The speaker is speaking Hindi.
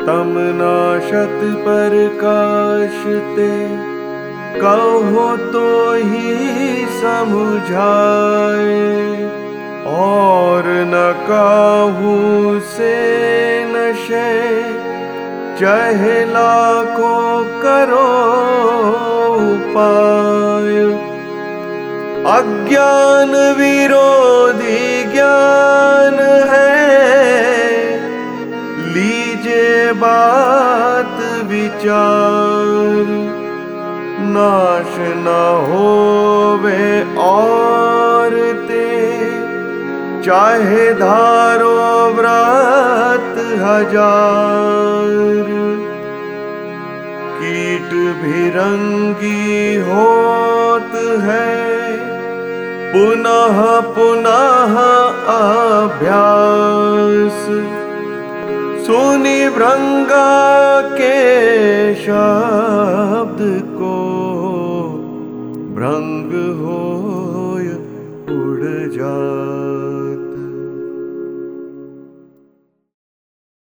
तमनाशत प्रकाशते, कहो तो ही समझाए। और न काहू से नशे चहला को करो उपाय। अज्ञान बात विचार, नाश न होवे और ते, चाहे धारो व्रत हज़ार। कीट भी रंगी होत है, पुनः पुनः अभ्यास सुनि भृंगा के शब्द को भ्रंग हो उड़ जा।